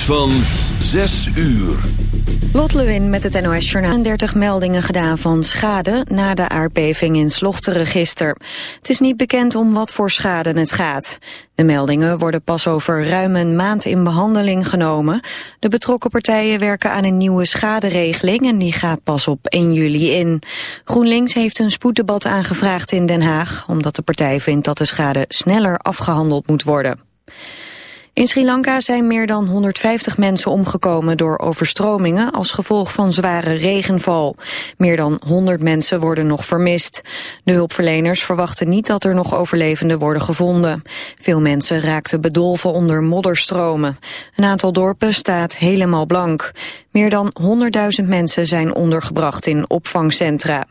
Van 6 uur. Lot Lewin met het NOS Journaal. 30 meldingen gedaan van schade na de aardbeving in Slochterregister. Het is niet bekend om wat voor schade het gaat. De meldingen worden pas over ruim een maand in behandeling genomen. De betrokken partijen werken aan een nieuwe schaderegeling en die gaat pas op 1 juli in. GroenLinks heeft een spoeddebat aangevraagd in Den Haag, omdat de partij vindt dat de schade sneller afgehandeld moet worden. In Sri Lanka zijn meer dan 150 mensen omgekomen door overstromingen als gevolg van zware regenval. Meer dan 100 mensen worden nog vermist. De hulpverleners verwachten niet dat er nog overlevenden worden gevonden. Veel mensen raakten bedolven onder modderstromen. Een aantal dorpen staat helemaal blank. Meer dan 100.000 mensen zijn ondergebracht in opvangcentra.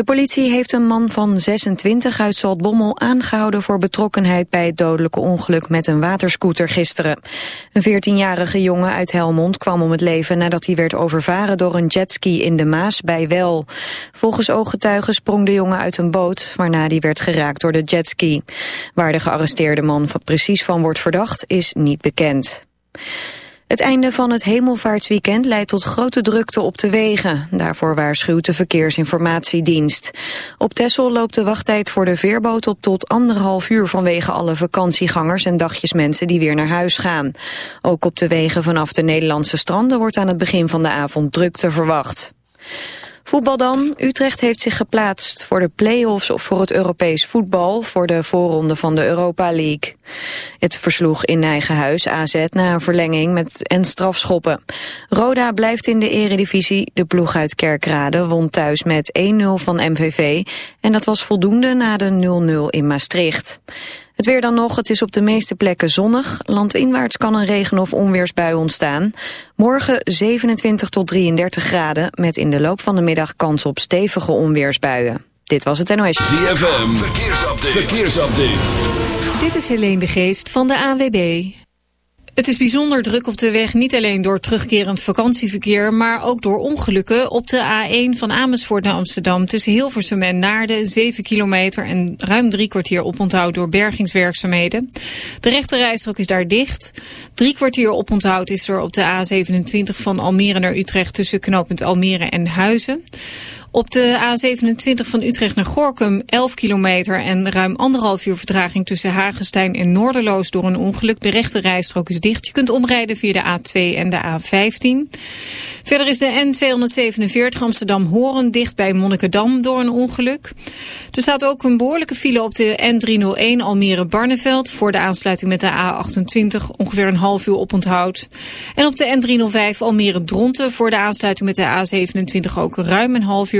De politie heeft een man van 26 uit Zaltbommel aangehouden voor betrokkenheid bij het dodelijke ongeluk met een waterscooter gisteren. Een 14-jarige jongen uit Helmond kwam om het leven nadat hij werd overvaren door een jetski in de Maas bij Wel. Volgens ooggetuigen sprong de jongen uit een boot, waarna die werd geraakt door de jetski. Waar de gearresteerde man precies van wordt verdacht is niet bekend. Het einde van het hemelvaartsweekend leidt tot grote drukte op de wegen. Daarvoor waarschuwt de Verkeersinformatiedienst. Op Texel loopt de wachttijd voor de veerboot op tot anderhalf uur... vanwege alle vakantiegangers en dagjesmensen die weer naar huis gaan. Ook op de wegen vanaf de Nederlandse stranden wordt aan het begin van de avond drukte verwacht. Voetbal dan. Utrecht heeft zich geplaatst voor de play-offs of voor het Europees voetbal voor de voorronde van de Europa League. Het versloeg in eigen huis AZ na een verlenging met en strafschoppen. Roda blijft in de eredivisie. De ploeg uit Kerkrade won thuis met 1-0 van MVV en dat was voldoende na de 0-0 in Maastricht. Het weer dan nog, het is op de meeste plekken zonnig. Landinwaarts kan een regen- of onweersbui ontstaan. Morgen 27 tot 33 graden, met in de loop van de middag kans op stevige onweersbuien. Dit was het NOS. ZFM, verkeersupdate. verkeersupdate. Dit is Helene de Geest van de AWB. Het is bijzonder druk op de weg, niet alleen door terugkerend vakantieverkeer, maar ook door ongelukken op de A1 van Amersfoort naar Amsterdam tussen Hilversum en Naarden, 7 kilometer en ruim drie kwartier oponthoud door bergingswerkzaamheden. De rechterrijstrook is daar dicht. Drie kwartier oponthoud is er op de A27 van Almere naar Utrecht tussen knooppunt Almere en Huizen. Op de A27 van Utrecht naar Gorkum 11 kilometer en ruim anderhalf uur vertraging tussen Hagenstein en Noorderloos door een ongeluk. De rechte rijstrook is dicht. Je kunt omrijden via de A2 en de A15. Verder is de N247 Amsterdam-Horen dicht bij Monnikendam door een ongeluk. Er staat ook een behoorlijke file op de N301 Almere-Barneveld voor de aansluiting met de A28 ongeveer een half uur oponthoud. En op de N305 Almere-Dronten voor de aansluiting met de A27 ook ruim een half uur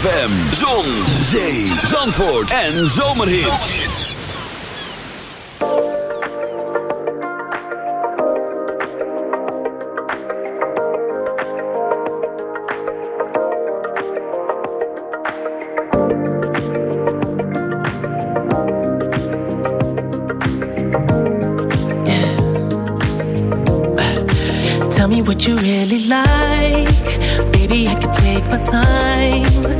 ZFM, zon, zee, zandvoort en zomerhits. Tell me what you really like. Baby, I can take my time.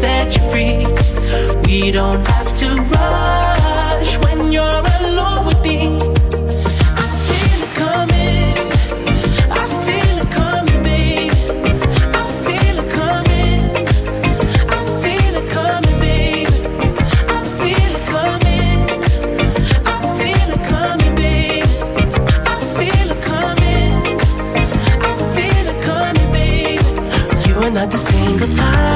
set you free. We don't have to rush when you're alone with me. I feel it coming. I feel it coming. I feel it coming. I feel it coming. I feel it coming. I feel it coming. I feel it coming. I feel it coming. You the single time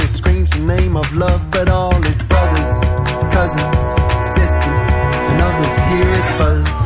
and screams the name of love, but all his brothers, cousins, sisters, and others hear his fuzz.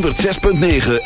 106.9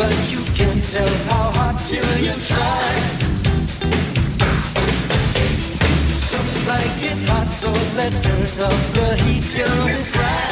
but you can't tell how hard till you try. Some like it hot, so let's turn up the heat till we fry.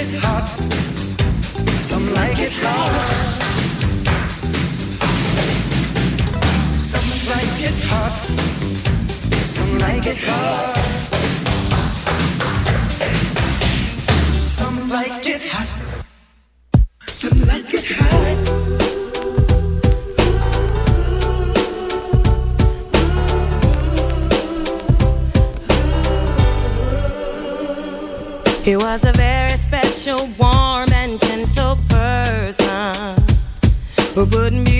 it hot, some like it hot. Some like it hot, some like it hot. Some like it hot, some like it hot. It was a very such a warm and gentle person. Who wouldn't be